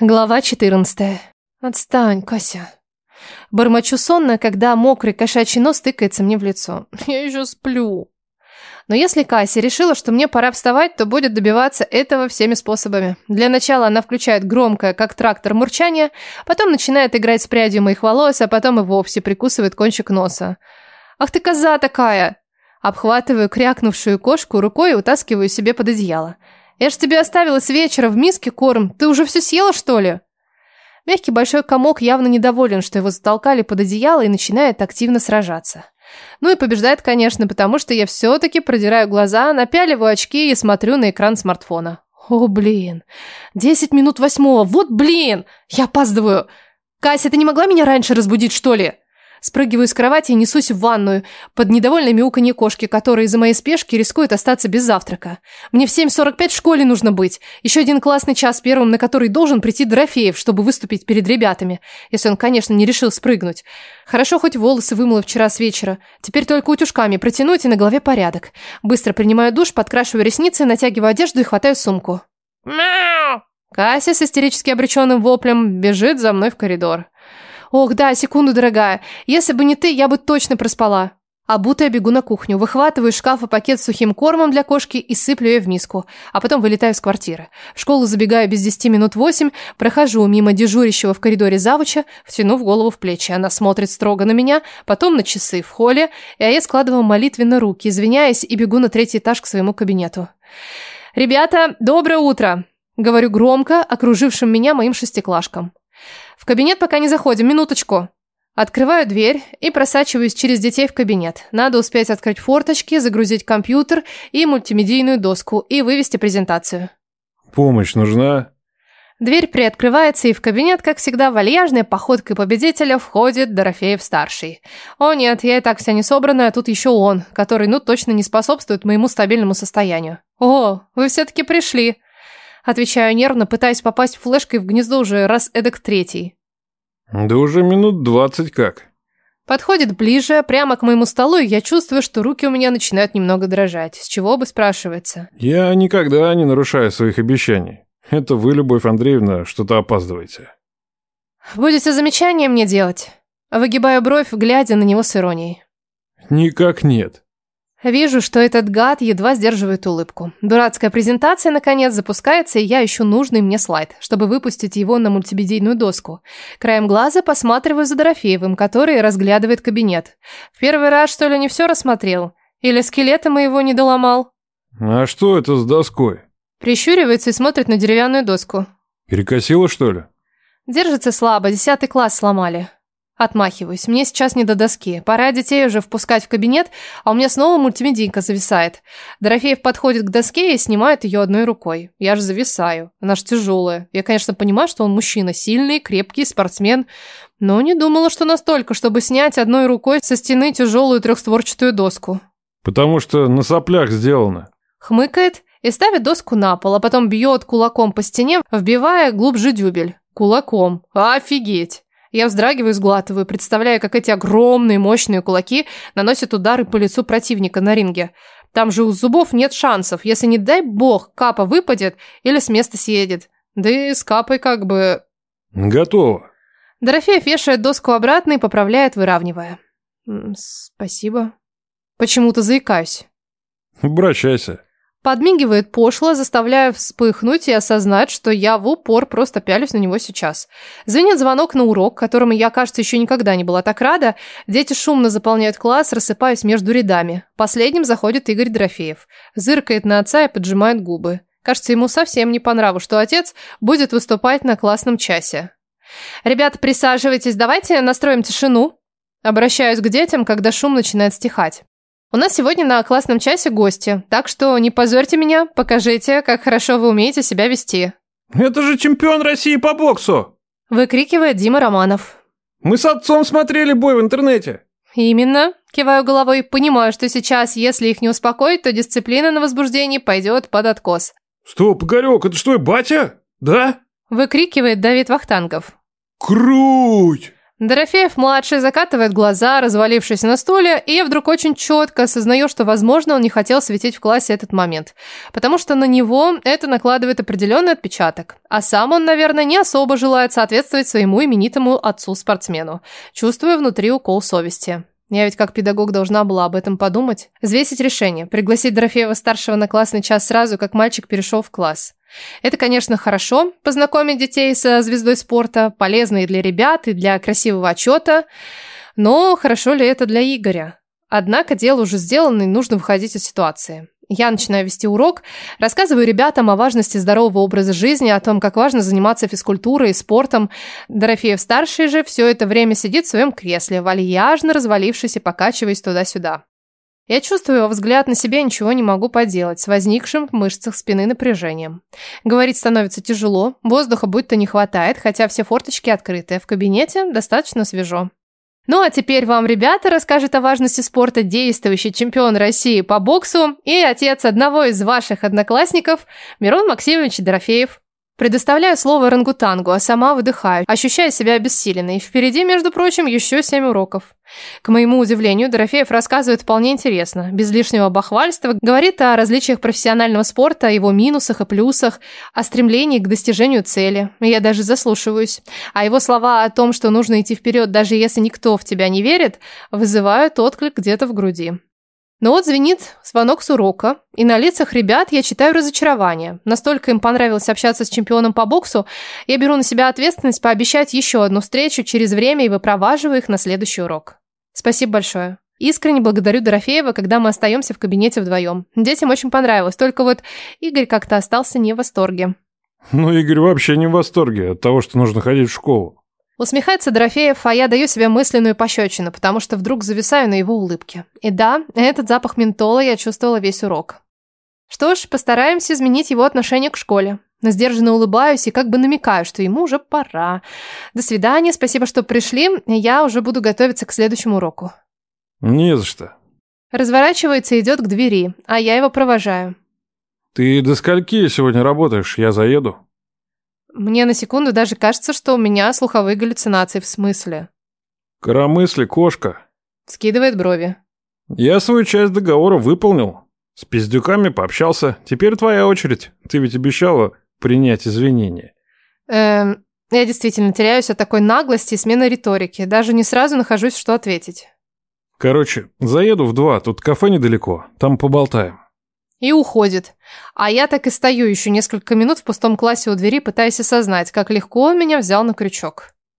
Глава 14. Отстань, Кася. Бормочу сонно, когда мокрый кошачий нос тыкается мне в лицо. Я еще сплю. Но если Кася решила, что мне пора вставать, то будет добиваться этого всеми способами. Для начала она включает громкое, как трактор, мурчание, потом начинает играть с прядью моих волос, а потом и вовсе прикусывает кончик носа. «Ах ты коза такая!» Обхватываю крякнувшую кошку рукой и утаскиваю себе под одеяло. Я ж тебе оставила с вечера в миске корм. Ты уже все съела, что ли? Мягкий большой комок явно недоволен, что его затолкали под одеяло и начинает активно сражаться. Ну и побеждает, конечно, потому что я все-таки продираю глаза, напяливаю очки и смотрю на экран смартфона. О, блин. Десять минут восьмого. Вот блин! Я опаздываю. Кася, ты не могла меня раньше разбудить, что ли? Спрыгиваю с кровати и несусь в ванную под недовольное мяуканье кошки, которая из-за моей спешки рискует остаться без завтрака. Мне в 7.45 в школе нужно быть. Еще один классный час первым, на который должен прийти Дорофеев, чтобы выступить перед ребятами. Если он, конечно, не решил спрыгнуть. Хорошо, хоть волосы вымыла вчера с вечера. Теперь только утюжками протянуть и на голове порядок. Быстро принимаю душ, подкрашиваю ресницы, натягиваю одежду и хватаю сумку. Мяу! Кася с истерически обреченным воплем бежит за мной в коридор. Ох, да, секунду, дорогая. Если бы не ты, я бы точно проспала. Обутая бегу на кухню, выхватываю из шкафа пакет с сухим кормом для кошки и сыплю ее в миску, а потом вылетаю из квартиры. В школу забегаю без десяти минут восемь, прохожу мимо дежурящего в коридоре завуча, втянув голову в плечи. Она смотрит строго на меня, потом на часы в холле, и я складываю молитвенно руки, извиняясь, и бегу на третий этаж к своему кабинету. «Ребята, доброе утро!» Говорю громко, окружившим меня моим шестиклашкам. В кабинет пока не заходим, минуточку. Открываю дверь и просачиваюсь через детей в кабинет. Надо успеть открыть форточки, загрузить компьютер и мультимедийную доску и вывести презентацию. Помощь нужна? Дверь приоткрывается, и в кабинет, как всегда, вальяжной походкой победителя входит Дорофеев-старший. О нет, я и так вся не собранная, а тут еще он, который, ну, точно не способствует моему стабильному состоянию. О, вы все-таки пришли. Отвечаю нервно, пытаясь попасть флешкой в гнездо уже раз эдак третий. Да уже минут двадцать как. Подходит ближе, прямо к моему столу, и я чувствую, что руки у меня начинают немного дрожать. С чего бы спрашивается? Я никогда не нарушаю своих обещаний. Это вы, Любовь Андреевна, что-то опаздываете. Будете замечания мне делать? Выгибаю бровь, глядя на него с иронией. Никак нет. Вижу, что этот гад едва сдерживает улыбку. Дурацкая презентация наконец запускается, и я ищу нужный мне слайд, чтобы выпустить его на мультимедийную доску. Краем глаза посматриваю за Дорофеевым, который разглядывает кабинет. В первый раз, что ли, не все рассмотрел? Или скелета моего не доломал? А что это с доской? Прищуривается и смотрит на деревянную доску. Перекосило, что ли? Держится слабо, десятый класс сломали. Отмахиваюсь. Мне сейчас не до доски. Пора детей уже впускать в кабинет, а у меня снова мультимедийка зависает. Дорофеев подходит к доске и снимает ее одной рукой. Я же зависаю. Она ж тяжелая. Я, конечно, понимаю, что он мужчина, сильный, крепкий, спортсмен, но не думала, что настолько, чтобы снять одной рукой со стены тяжелую трехстворчатую доску. Потому что на соплях сделано. Хмыкает и ставит доску на пол, а потом бьет кулаком по стене, вбивая глубже дюбель. Кулаком. Офигеть. Я вздрагиваю и сглатываю, представляя, как эти огромные мощные кулаки наносят удары по лицу противника на ринге. Там же у зубов нет шансов, если не дай бог капа выпадет или с места съедет. Да и с капой как бы... Готово. Дорофеев вешает доску обратно и поправляет, выравнивая. Спасибо. Почему-то заикаюсь. Обращайся. Подмигивает пошло, заставляя вспыхнуть и осознать, что я в упор просто пялюсь на него сейчас. Звенит звонок на урок, которому я, кажется, еще никогда не была так рада. Дети шумно заполняют класс, рассыпаясь между рядами. Последним заходит Игорь Дорофеев. Зыркает на отца и поджимает губы. Кажется, ему совсем не по нраву, что отец будет выступать на классном часе. «Ребята, присаживайтесь, давайте настроим тишину». Обращаюсь к детям, когда шум начинает стихать. У нас сегодня на классном часе гости, так что не позорьте меня, покажите, как хорошо вы умеете себя вести. Это же чемпион России по боксу! Выкрикивает Дима Романов. Мы с отцом смотрели бой в интернете. Именно. Киваю головой, понимаю, что сейчас, если их не успокоить, то дисциплина на возбуждении пойдет под откос. Стоп, Игорек, это что, батя? Да? Выкрикивает Давид Вахтангов. Круть! Дорофеев-младший закатывает глаза, развалившись на стуле, и я вдруг очень четко осознаю, что, возможно, он не хотел светить в классе этот момент, потому что на него это накладывает определенный отпечаток, а сам он, наверное, не особо желает соответствовать своему именитому отцу-спортсмену, чувствуя внутри укол совести. Я ведь как педагог должна была об этом подумать. Взвесить решение, пригласить Дорофеева-старшего на классный час сразу, как мальчик перешел в класс. Это, конечно, хорошо, познакомить детей со звездой спорта, полезно и для ребят, и для красивого отчета, но хорошо ли это для Игоря? Однако дело уже сделано, и нужно выходить из ситуации. Я начинаю вести урок, рассказываю ребятам о важности здорового образа жизни, о том, как важно заниматься физкультурой и спортом. Дорофеев-старший же все это время сидит в своем кресле, вальяжно развалившись и покачиваясь туда-сюда. Я чувствую его взгляд на себя ничего не могу поделать с возникшим в мышцах спины напряжением. Говорить становится тяжело, воздуха будто не хватает, хотя все форточки открыты, в кабинете достаточно свежо. Ну а теперь вам, ребята, расскажет о важности спорта действующий чемпион России по боксу и отец одного из ваших одноклассников Мирон Максимович Дорофеев. Предоставляю слово рангутангу, а сама выдыхаю, ощущая себя обессиленной. Впереди, между прочим, еще семь уроков. К моему удивлению, Дорофеев рассказывает вполне интересно, без лишнего бахвальства, говорит о различиях профессионального спорта, о его минусах и плюсах, о стремлении к достижению цели. Я даже заслушиваюсь. А его слова о том, что нужно идти вперед, даже если никто в тебя не верит, вызывают отклик где-то в груди. Но вот звенит звонок с урока, и на лицах ребят я читаю разочарование. Настолько им понравилось общаться с чемпионом по боксу, я беру на себя ответственность пообещать еще одну встречу через время и выпроваживаю их на следующий урок. Спасибо большое. Искренне благодарю Дорофеева, когда мы остаемся в кабинете вдвоем. Детям очень понравилось, только вот Игорь как-то остался не в восторге. Ну, Игорь вообще не в восторге от того, что нужно ходить в школу. Усмехается Дорофеев, а я даю себе мысленную пощечину, потому что вдруг зависаю на его улыбке. И да, этот запах ментола я чувствовала весь урок. Что ж, постараемся изменить его отношение к школе. Сдержанно улыбаюсь и как бы намекаю, что ему уже пора. До свидания, спасибо, что пришли. Я уже буду готовиться к следующему уроку. Не за что. Разворачивается и идет к двери, а я его провожаю. Ты до скольки сегодня работаешь? Я заеду. Мне на секунду даже кажется, что у меня слуховые галлюцинации в смысле. Коромысли, кошка. Скидывает брови. Я свою часть договора выполнил. С пиздюками пообщался. Теперь твоя очередь. Ты ведь обещала принять извинения. Эм, я действительно теряюсь от такой наглости и смены риторики. Даже не сразу нахожусь, что ответить. Короче, заеду в два, тут кафе недалеко. Там поболтаем. И уходит. А я так и стою еще несколько минут в пустом классе у двери, пытаясь осознать, как легко он меня взял на крючок.